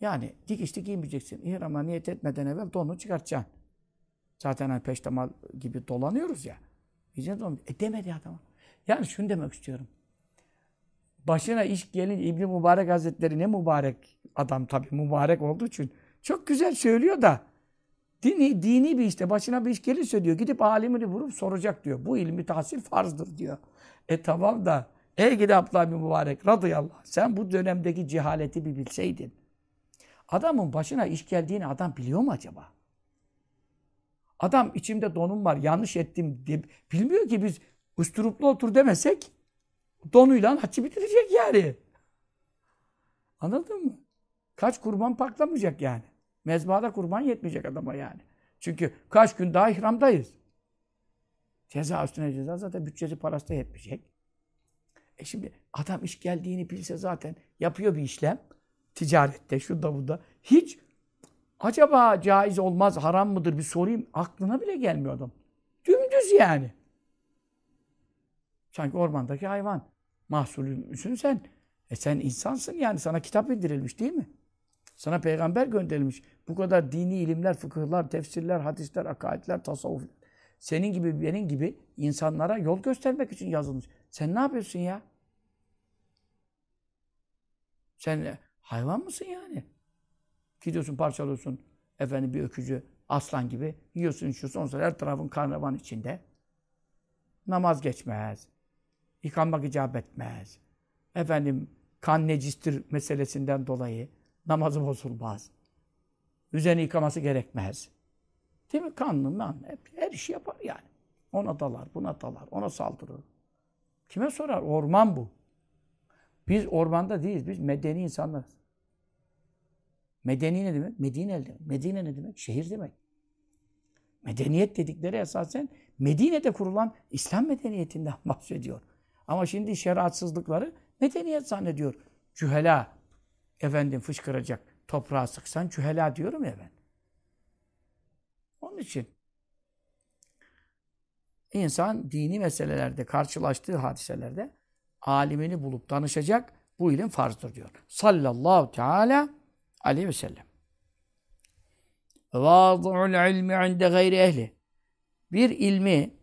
Yani dikişli giymeyeceksin. İhrama niyet etmeden evvel donunu çıkartacaksın. Zaten hani peştemal gibi dolanıyoruz ya. Diyeceğim e demedi adam. Yani şunu demek istiyorum. Başına iş gelin İbni Mübarek Hazretleri ne mübarek adam tabii mübarek olduğu için çok güzel söylüyor da dini, dini bir işte başına bir iş gelirse diyor gidip alimini vurup soracak diyor. Bu ilmi tahsil farzdır diyor. E tamam da ey gidi Abdullah bin Mübarek radıyallahu sen bu dönemdeki cehaleti bir bilseydin. Adamın başına iş geldiğini adam biliyor mu acaba? Adam içimde donum var yanlış ettim diye bilmiyor ki biz usturuplu otur demesek donuyla haccı bitirecek yani. Anladın mı? Kaç kurban paklamayacak yani. Mezbahada kurban yetmeyecek adama yani. Çünkü kaç gün daha ihramdayız. Ceza üstüne ceza zaten bütçesi parası da yetmeyecek. E şimdi adam iş geldiğini bilse zaten yapıyor bir işlem. Ticarette, şurada burada. Hiç acaba caiz olmaz, haram mıdır bir sorayım. Aklına bile gelmiyor adam. Dümdüz yani. Sanki ormandaki hayvan. Mahsulüsün sen. E sen insansın yani. Sana kitap indirilmiş değil mi? Sana peygamber gönderilmiş. Bu kadar dini ilimler, fıkıhlar, tefsirler, hadisler, akaidler, tasavvuf. Senin gibi, benim gibi insanlara yol göstermek için yazılmış. Sen ne yapıyorsun ya? Sen hayvan mısın yani? Gidiyorsun parçalıyorsun efendim bir öküzü aslan gibi yiyorsun içiyorsun ondan sonra her tarafın karnavan içinde. Namaz geçmez. Yıkanmak icap etmez. Efendim kan necistir meselesinden dolayı namazı bozulmaz. Üzerine yıkaması gerekmez. Değil mi? Kanlı, man, hep, her işi yapar yani. Ona dalar, buna dalar, ona saldırır. Kime sorar? Orman bu. Biz ormanda değiliz. Biz medeni insanlarız. Medeni ne demek? Medine demek. Medine ne demek? Şehir demek. Medeniyet dedikleri esasen Medine'de kurulan İslam medeniyetinden [laughs] bahsediyor. Ama şimdi şeriatsızlıkları medeniyet zannediyor. Cühela efendim fışkıracak. toprağa sıksan cühela diyorum ya ben. Onun için insan dini meselelerde karşılaştığı hadiselerde alimini bulup danışacak. Bu ilim farzdır diyor. Sallallahu teala aleyhi ve sellem. Vâdu'ul ilmi inde gayri ehli. Bir ilmi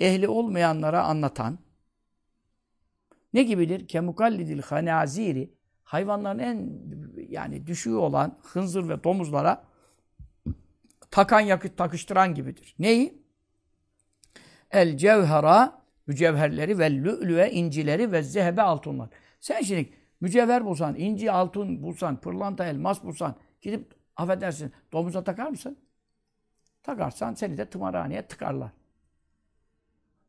ehli olmayanlara anlatan ne gibidir? Kemukallidil hanaziri hayvanların en yani düşüğü olan hınzır ve domuzlara takan yakıt takıştıran gibidir. Neyi? El cevhera mücevherleri ve lü'lüve incileri ve zehebe altınlar. Sen şimdi mücevher bulsan, inci altın bulsan, pırlanta elmas bulsan gidip affedersin domuza takar mısın? Takarsan seni de tımarhaneye tıkarlar.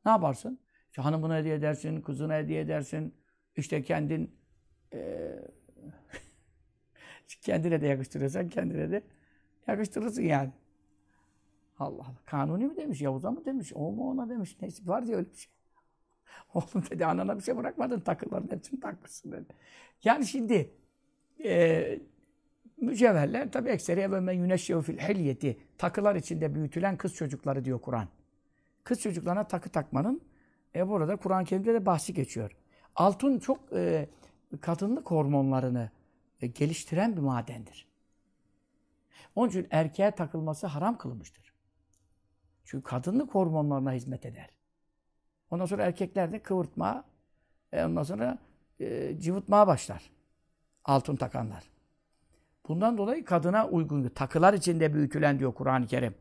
Ne yaparsın? İşte hanımına hediye edersin, kızına hediye edersin. İşte kendin e, [laughs] kendine de yakıştırırsan kendine de yakıştırırsın yani. Allah Allah. Kanuni mi demiş, Yavuz'a mı demiş, o mu ona demiş. Neyse var diye öyle bir şey. [laughs] Oğlum dedi anana bir şey bırakmadın takıların hepsini takmışsın dedi. Yani şimdi e, mücevherler tabi ekseri ve men fil hilyeti takılar içinde büyütülen kız çocukları diyor Kur'an. Kız çocuklarına takı takmanın e burada Kur'an-ı Kerim'de de bahsi geçiyor. Altın çok e, kadınlık hormonlarını e, geliştiren bir madendir. Onun için erkeğe takılması haram kılınmıştır. Çünkü kadınlık hormonlarına hizmet eder. Ondan sonra erkekler de kıvırtma, e, ondan sonra e, cıvıtmaya başlar. Altın takanlar. Bundan dolayı kadına uygun. Takılar içinde büyütülen diyor Kur'an-ı Kerim.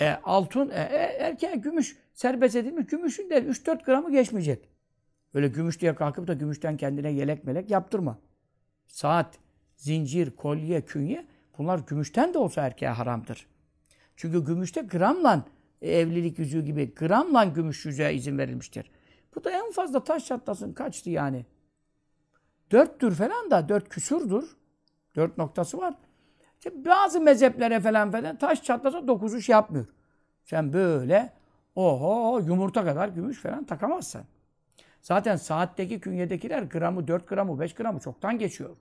E, altın, e, e, erkeğe gümüş serbest edilmiş. Gümüşün de 3-4 gramı geçmeyecek. Öyle gümüş diye kalkıp da gümüşten kendine yelek melek yaptırma. Saat, zincir, kolye, künye bunlar gümüşten de olsa erkeğe haramdır. Çünkü gümüşte gramla evlilik yüzüğü gibi gramla gümüş yüzüğe izin verilmiştir. Bu da en fazla taş çatlasın kaçtı yani. Dörttür falan da, dört küsurdur. Dört noktası var. İşte bazı mezheplere falan falan taş çatlasa dokuzu şey yapmıyor. Sen böyle oho yumurta kadar gümüş falan takamazsın. Zaten saatteki künyedekiler gramı, 4 gramı, 5 gramı çoktan geçiyor.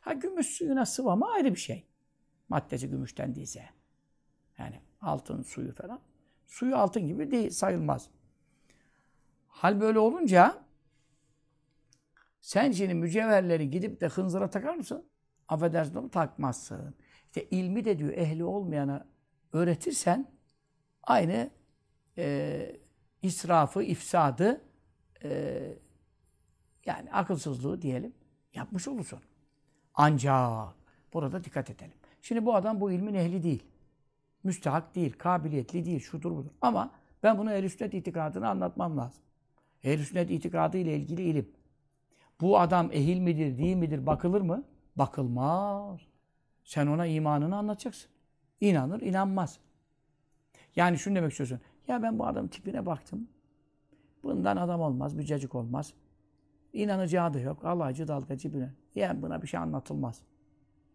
Ha gümüş suyuna sıvama ayrı bir şey. Maddesi gümüşten değilse. Yani altın suyu falan. Suyu altın gibi değil, sayılmaz. Hal böyle olunca sen şimdi mücevherleri gidip de hınzıra takar mısın? Affedersin onu takmazsın. İşte ilmi de diyor ehli olmayana öğretirsen aynı e, israfı, ifsadı e, yani akılsızlığı diyelim yapmış olursun. Ancak burada dikkat edelim. Şimdi bu adam bu ilmin ehli değil. Müstahak değil, kabiliyetli değil, şudur budur. Ama ben bunu ehl sünnet itikadını anlatmam lazım. ehl sünnet itikadı ile ilgili ilim. Bu adam ehil midir, değil midir bakılır mı? Bakılmaz. Sen ona imanını anlatacaksın. İnanır, inanmaz. Yani şunu demek istiyorsun. Ya ben bu adamın tipine baktım. Bundan adam olmaz, bücecik olmaz. İnanacağı da yok. Alaycı, dalgacı bir. Yani buna bir şey anlatılmaz.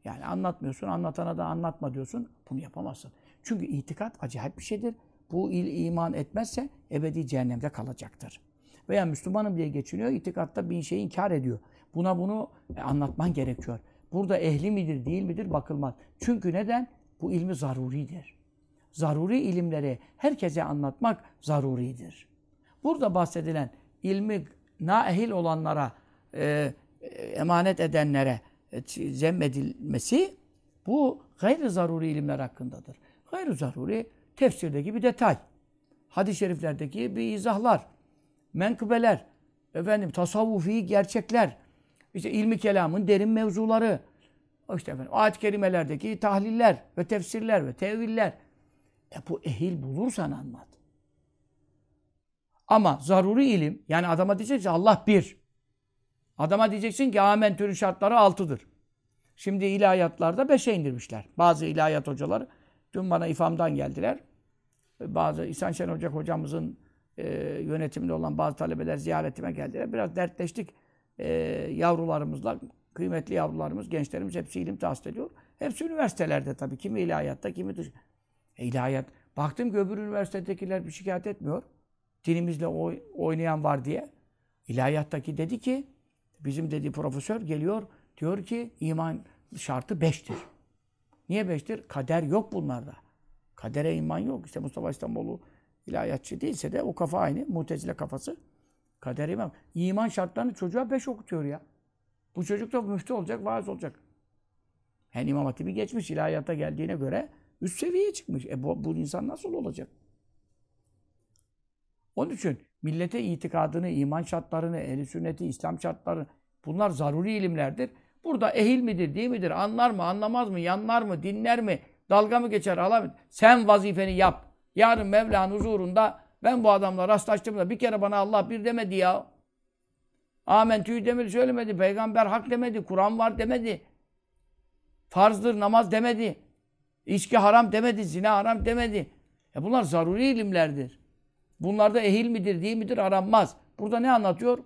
Yani anlatmıyorsun, anlatana da anlatma diyorsun. Bunu yapamazsın. Çünkü itikat acayip bir şeydir. Bu il iman etmezse ebedi cehennemde kalacaktır. Veya Müslümanım diye geçiniyor, itikatta bir şeyi inkar ediyor. Buna bunu e, anlatman gerekiyor. Burada ehli midir, değil midir bakılmaz. Çünkü neden? Bu ilmi zaruridir. Zaruri ilimleri herkese anlatmak zaruridir. Burada bahsedilen ilmi naehil olanlara, e, emanet edenlere e, zemmedilmesi bu gayri zaruri ilimler hakkındadır. Gayri zaruri tefsirdeki bir detay. Hadis-i şeriflerdeki bir izahlar, menkıbeler, efendim tasavvufi gerçekler, işte ilmi kelamın derin mevzuları, işte efendim ayet-i kerimelerdeki tahliller ve tefsirler ve teviller. E bu ehil bulursan anlat. Ama zaruri ilim, yani adama diyeceksin Allah bir. Adama diyeceksin ki amentürün şartları altıdır. Şimdi ilahiyatlarda beşe indirmişler. Bazı ilahiyat hocaları, dün bana ifamdan geldiler. Bazı İhsan Şen Ocak hocamızın e, yönetiminde olan bazı talebeler ziyaretime geldiler. Biraz dertleştik e, yavrularımızla. Kıymetli yavrularımız, gençlerimiz hepsi ilim tahsil ediyor. Hepsi üniversitelerde tabii. Kimi ilahiyatta, kimi dış. E, ilahiyat. Baktım ki öbür üniversitedekiler bir şikayet etmiyor. Dinimizle oynayan var diye. İlahiyattaki dedi ki, bizim dedi profesör geliyor, Diyor ki iman şartı beştir. Niye beştir? Kader yok bunlarda. Kadere iman yok. İşte Mustafa İstanbul'u ilahiyatçı değilse de o kafa aynı. Mutezile kafası. Kader iman. İman şartlarını çocuğa beş okutuyor ya. Bu çocuk da müftü olacak, vaaz olacak. Yani İmam Hatip'i geçmiş, ilahiyata geldiğine göre üst seviyeye çıkmış. E bu, bu insan nasıl olacak? Onun için millete itikadını, iman şartlarını, ehli sünneti, İslam şartlarını bunlar zaruri ilimlerdir. Burada ehil midir, değil midir, anlar mı, anlamaz mı, yanlar mı, dinler mi, dalga mı geçer, alamıyor. Sen vazifeni yap. Yarın Mevla'nın huzurunda ben bu adamla rastlaştığımda bir kere bana Allah bir demedi ya. Amentü'yü demedi, söylemedi. Peygamber hak demedi, Kur'an var demedi. Farzdır, namaz demedi. İçki haram demedi, zina haram demedi. E bunlar zaruri ilimlerdir. Bunlarda ehil midir, değil midir aranmaz. Burada ne anlatıyor?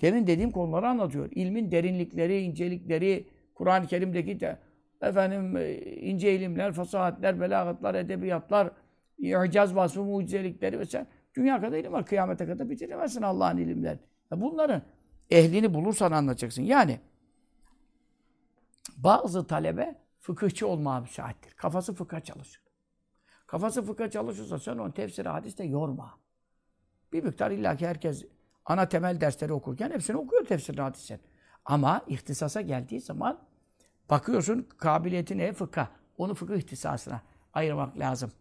Demin dediğim konuları anlatıyor. İlmin derinlikleri, incelikleri, Kur'an-ı Kerim'deki de efendim e, ince ilimler, fasahatler, belagatlar, edebiyatlar, icaz vasfı, mucizelikleri vesaire. Dünya kadar ilim var. Kıyamete kadar bitiremezsin Allah'ın ilimlerini. Bunların ehlini bulursan anlatacaksın. Yani bazı talebe fıkıhçı olmaya müsaittir. Kafası fıkha çalışır. Kafası fıkha çalışırsa sen onu tefsir hadiste yorma. Bir miktar illaki herkes ana temel dersleri okurken hepsini okuyor tefsir hadisen. Ama ihtisasa geldiği zaman bakıyorsun kabiliyeti ne? Fıkha. Onu fıkıh ihtisasına ayırmak lazım.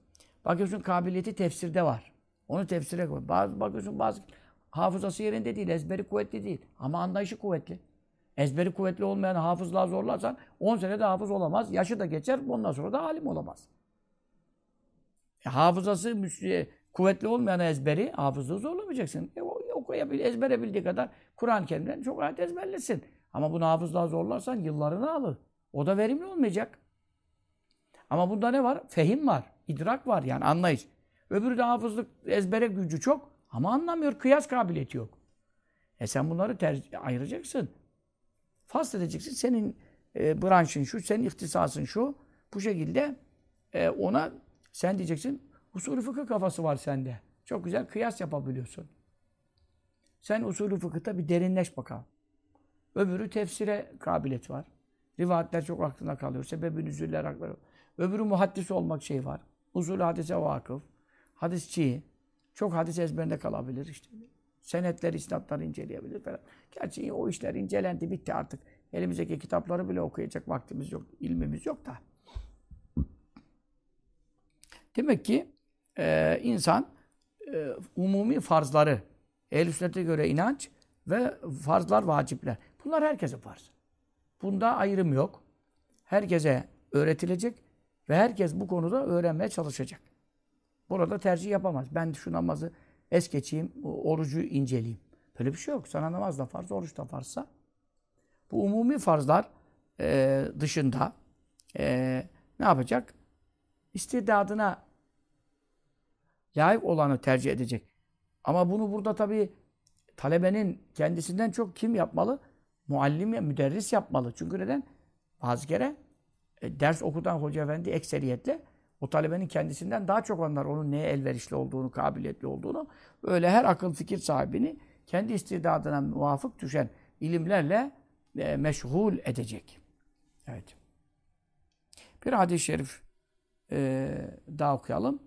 Bakıyorsun kabiliyeti tefsirde var. Onu tefsire koy. Bazı, bakıyorsun bazı hafızası yerinde değil, ezberi kuvvetli değil. Ama anlayışı kuvvetli. Ezberi kuvvetli olmayan hafızlığa zorlarsan 10 sene de hafız olamaz. Yaşı da geçer, ondan sonra da alim olamaz. E, hafızası kuvvetli olmayan ezberi, hafızlığı zorlamayacaksın. E, okuyabil, ezbere bildiği kadar Kur'an-ı çok ayet ezberlesin. Ama bunu hafızlığa zorlarsan yıllarını alır. O da verimli olmayacak. Ama bunda ne var? Fehim var, idrak var yani anlayış. Öbürü de hafızlık, ezbere gücü çok ama anlamıyor, kıyas kabiliyeti yok. E sen bunları ayıracaksın. Fasl edeceksin. Senin e, branşın şu, senin ihtisasın şu. Bu şekilde e, ona sen diyeceksin, usulü fıkıh kafası var sende. Çok güzel kıyas yapabiliyorsun. Sen usulü fıkıhta bir derinleş bakalım. Öbürü tefsire kabiliyet var. Rivayetler çok aklına kalıyor. Sebebi nüzüller aklına Öbürü muhaddis olmak şey var. Usulü hadise vakıf. Hadisçi. Çok hadis ezberinde kalabilir işte. Senetler, isnatları inceleyebilir falan. Gerçi o işler incelendi, bitti artık. Elimizdeki kitapları bile okuyacak vaktimiz yok, ilmimiz yok da. Demek ki e, insan e, umumi farzları, ehl sünnete göre inanç ve farzlar, vacipler. Bunlar herkese farz. Bunda ayrım yok. Herkese öğretilecek ve herkes bu konuda öğrenmeye çalışacak. Burada tercih yapamaz. Ben şu namazı es geçeyim, orucu inceleyeyim. Böyle bir şey yok. Sana namaz da farz, oruç da farzsa. Bu umumi farzlar e, dışında e, ne yapacak? İstidadına layık olanı tercih edecek. Ama bunu burada tabii talebenin kendisinden çok kim yapmalı? Muallim, müderris yapmalı. Çünkü neden? Bazı kere e, ders okutan hoca efendi ekseriyetle o talebenin kendisinden daha çok onlar onun neye elverişli olduğunu, kabiliyetli olduğunu öyle her akıl fikir sahibini kendi istidadına muvafık düşen ilimlerle e, meşgul edecek. Evet. Bir hadis-i şerif e, daha okuyalım.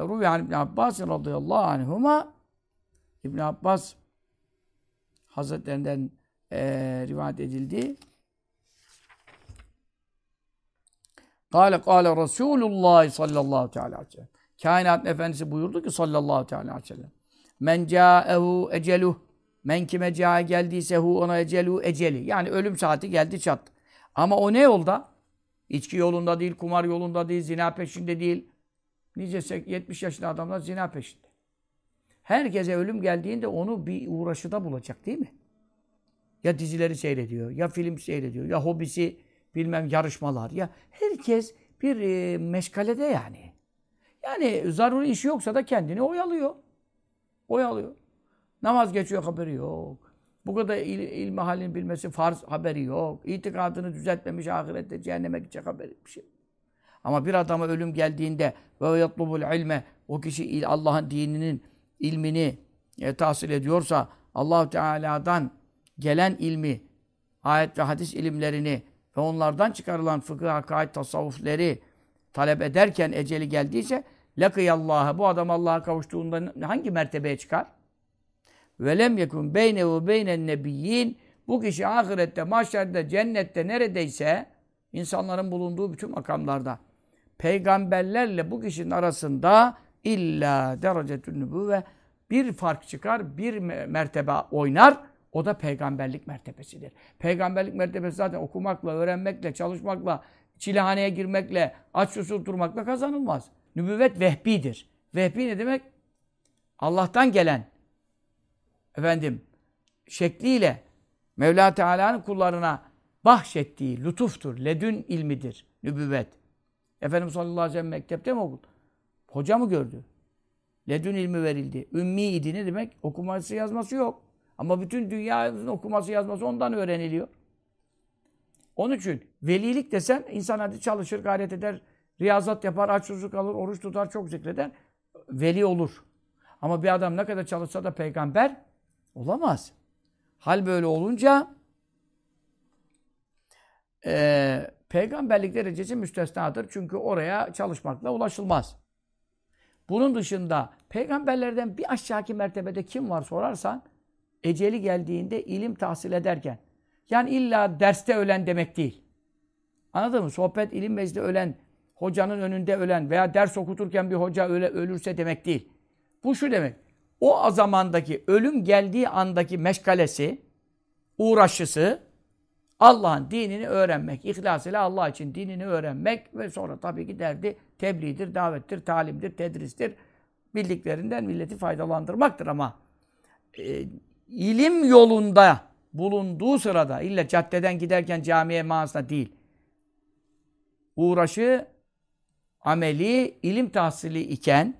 Rüyan İbn Abbas radıyallahu anhuma İbn Abbas Hazretlerinden e, rivayet edildi. Kale kâle Resulullah sallallahu teala aleyhi ve sellem. Kainat Efendisi buyurdu ki sallallahu teala aleyhi ve sellem. Men câehu eceluh. Men kime câe geldiyse hu ona ecelu eceli. Yani ölüm saati geldi çattı. Ama o ne yolda? İçki yolunda değil, kumar yolunda değil, zina peşinde değil. Nice 70 yaşında adamlar zina peşinde. Herkese ölüm geldiğinde onu bir uğraşıda bulacak değil mi? Ya dizileri seyrediyor, ya film seyrediyor, ya hobisi bilmem yarışmalar ya herkes bir e, meşgalede yani. Yani zaruri işi yoksa da kendini oyalıyor. Oyalıyor. Namaz geçiyor haberi yok. Bu kadar il, ilmi halini bilmesi farz haberi yok. İtikadını düzeltmemiş ahirette cehenneme gidecek haberi bir şey. Ama bir adama ölüm geldiğinde ve yatlubul ilme o kişi Allah'ın dininin ilmini e, tahsil ediyorsa Allah Teala'dan gelen ilmi ayet ve hadis ilimlerini ve onlardan çıkarılan fıkıh, hakaid, tasavvufleri talep ederken eceli geldiyse lakıyallâhe bu adam Allah'a kavuştuğunda hangi mertebeye çıkar? Ve lem yekun beynehu beynen nebiyyin bu kişi ahirette, mahşerde, cennette neredeyse insanların bulunduğu bütün makamlarda peygamberlerle bu kişinin arasında illa derecetün nübüvve bir fark çıkar, bir mertebe oynar. O da peygamberlik mertebesidir. Peygamberlik mertebesi zaten okumakla, öğrenmekle, çalışmakla, çilehaneye girmekle, aç susuz durmakla kazanılmaz. Nübüvvet vehbidir. Vehbi ne demek? Allah'tan gelen efendim şekliyle Mevla Teala'nın kullarına bahşettiği lütuftur. Ledün ilmidir. Nübüvvet. Efendimiz sallallahu aleyhi ve sellem mektepte mi okudu? Hoca mı gördü? Ledün ilmi verildi. Ümmi idi ne demek? Okuması yazması yok. Ama bütün dünyanın okuması yazması ondan öğreniliyor. Onun için velilik desen insan hadi çalışır, gayret eder, riyazat yapar, aç kalır, oruç tutar, çok zikreder. Veli olur. Ama bir adam ne kadar çalışsa da peygamber olamaz. Hal böyle olunca e, peygamberlik derecesi müstesnadır. Çünkü oraya çalışmakla ulaşılmaz. Bunun dışında peygamberlerden bir aşağıki mertebede kim var sorarsan eceli geldiğinde ilim tahsil ederken yani illa derste ölen demek değil. Anladın mı? Sohbet, ilim mecliste ölen, hocanın önünde ölen veya ders okuturken bir hoca öyle ölürse demek değil. Bu şu demek. O zamandaki ölüm geldiği andaki meşgalesi, uğraşısı Allah'ın dinini öğrenmek, ihlas ile Allah için dinini öğrenmek ve sonra tabii ki derdi tebliğdir, davettir, talimdir, tedristir. Bildiklerinden milleti faydalandırmaktır ama e, ilim yolunda bulunduğu sırada illa caddeden giderken camiye manasında değil. Uğraşı, ameli, ilim tahsili iken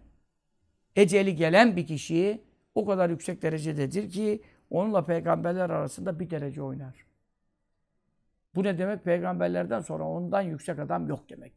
eceli gelen bir kişi o kadar yüksek derecededir ki onunla peygamberler arasında bir derece oynar. Bu ne demek? Peygamberlerden sonra ondan yüksek adam yok demek.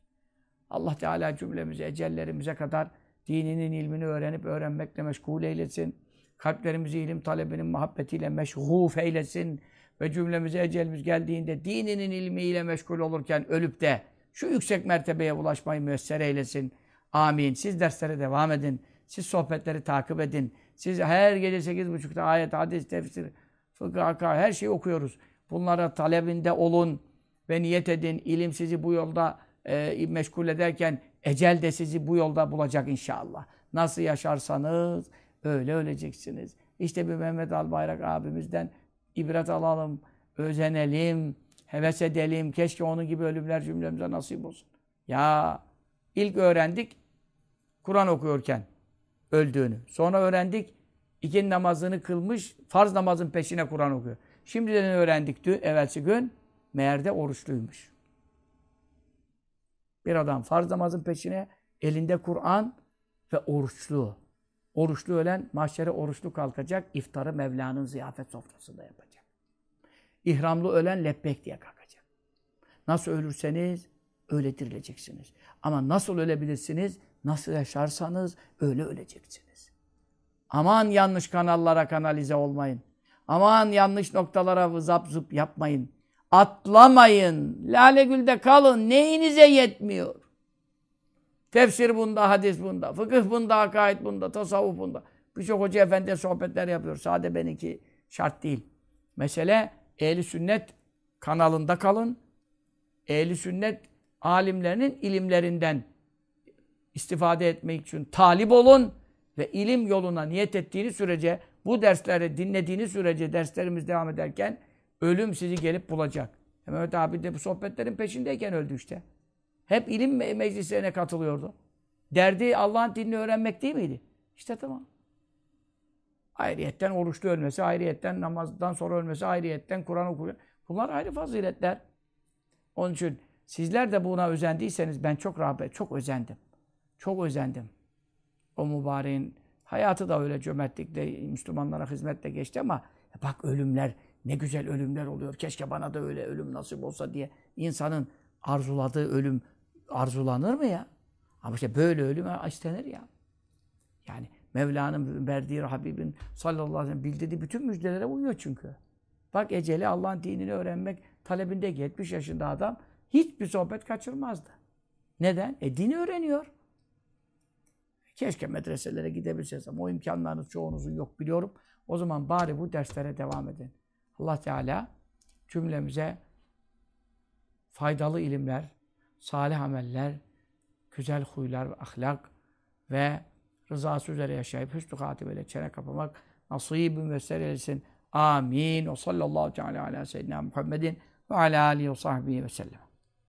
Allah Teala cümlemizi ecellerimize kadar dininin ilmini öğrenip öğrenmekle meşgul eylesin. Kalplerimizi ilim talebinin muhabbetiyle meşguf eylesin. Ve cümlemize ecelimiz geldiğinde dininin ilmiyle meşgul olurken ölüp de şu yüksek mertebeye ulaşmayı müyesser eylesin. Amin. Siz derslere devam edin. Siz sohbetleri takip edin. Siz her gece sekiz buçukta ayet, hadis, tefsir, fıkıh, her şeyi okuyoruz. Bunlara talebinde olun ve niyet edin. İlim sizi bu yolda e, meşgul ederken ecel de sizi bu yolda bulacak inşallah. Nasıl yaşarsanız öyle öleceksiniz. İşte bir Mehmet Albayrak abimizden ibret alalım, özenelim, heves edelim. Keşke onun gibi ölümler cümlemize nasip olsun. Ya ilk öğrendik Kur'an okuyorken öldüğünü. Sonra öğrendik ikin namazını kılmış, farz namazın peşine Kur'an okuyor. Şimdiden öğrendik dün, evvelsi gün meğer de oruçluymuş. Bir adam farz namazın peşine elinde Kur'an ve oruçlu. Oruçlu ölen mahşere oruçlu kalkacak. iftarı Mevla'nın ziyafet sofrasında yapacak. İhramlı ölen lebbek diye kalkacak. Nasıl ölürseniz öyle dirileceksiniz. Ama nasıl ölebilirsiniz? Nasıl yaşarsanız öyle öleceksiniz. Aman yanlış kanallara kanalize olmayın. Aman yanlış noktalara zap zıp yapmayın. Atlamayın. Lale gülde kalın. Neyinize yetmiyor? Tefsir bunda, hadis bunda, fıkıh bunda, hakaid bunda, tasavvuf bunda. Birçok hoca efendi sohbetler yapıyor. Sade benimki şart değil. Mesele ehli sünnet kanalında kalın. Ehli sünnet alimlerinin ilimlerinden istifade etmek için talip olun ve ilim yoluna niyet ettiğiniz sürece bu dersleri dinlediğiniz sürece derslerimiz devam ederken ölüm sizi gelip bulacak. Mehmet abi de bu sohbetlerin peşindeyken öldü işte. Hep ilim meclislerine katılıyordu. Derdi Allah'ın dinini öğrenmek değil miydi? İşte tamam. Ayrıyetten oruçlu ölmesi, ayrıyetten namazdan sonra ölmesi, ayrıyetten Kur'an okuyor. Bunlar ayrı faziletler. Onun için sizler de buna özendiyseniz ben çok rağbet, çok özendim. Çok özendim. O mübareğin hayatı da öyle cömertlikle, Müslümanlara hizmetle geçti ama bak ölümler, ne güzel ölümler oluyor. Keşke bana da öyle ölüm nasip olsa diye insanın arzuladığı ölüm arzulanır mı ya? Ama işte böyle ölüm istenir ya. Yani Mevla'nın verdiği Habibin sallallahu aleyhi ve sellem bildirdiği bütün müjdelere uyuyor çünkü. Bak eceli Allah'ın dinini öğrenmek talebindeki 70 yaşında adam hiçbir sohbet kaçırmazdı. Neden? E dini öğreniyor. Keşke medreselere gidebilseniz ama o imkanlarınız çoğunuzun yok biliyorum. O zaman bari bu derslere devam edin. Allah Teala cümlemize faydalı ilimler, salih ameller, güzel huylar ve ahlak ve rızası üzere yaşayıp hüsnü hatibeyle çene kapamak nasibim ve eylesin. Amin. O sallallahu teala ala seyyidina Muhammedin ve ala alihi ve sahbihi ve sellem.